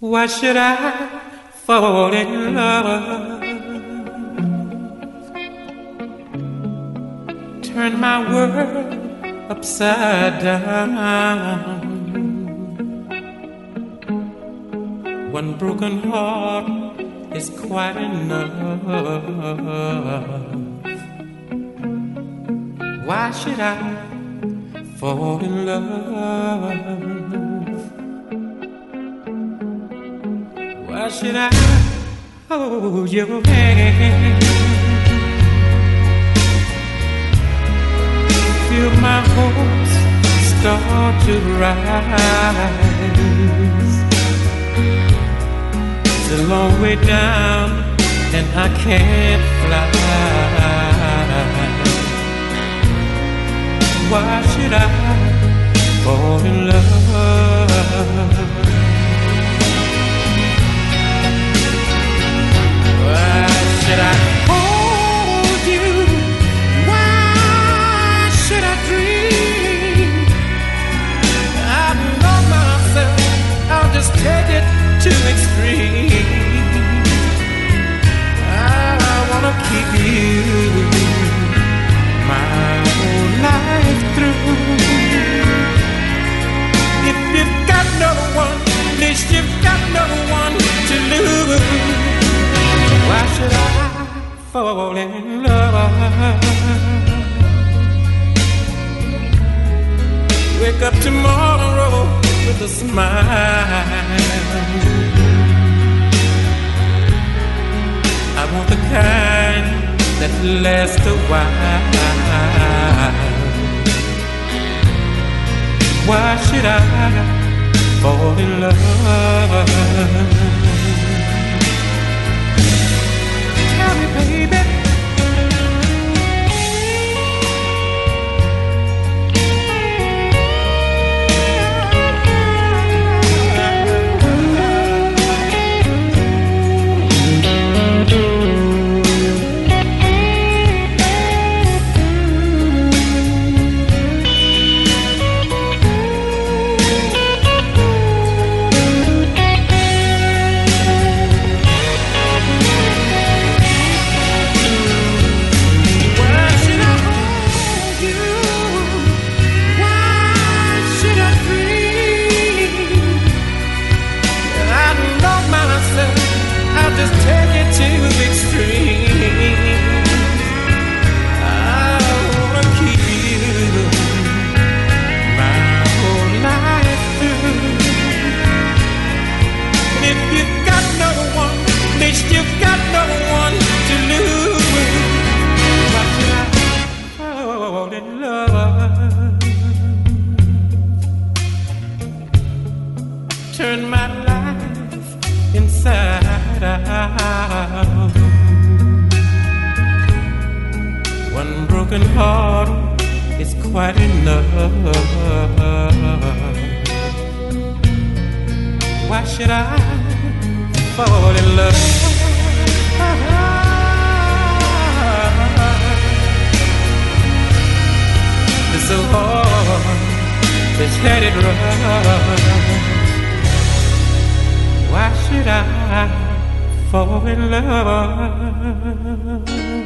Why should I fall in love? Turn my world upside down. One broken heart is quite enough. Why should I fall in love? Why should I hold oh, your hand? Feel my hopes start to rise. It's a long way down, and I can't fly. Why should I fall in love? Fall in love? Wake up tomorrow with a smile. I want the kind that lasts a while. Why should I fall in love? turn my life inside out. One broken heart is quite enough. Why should I fall in love? It's so hard, just let it run. Ooh.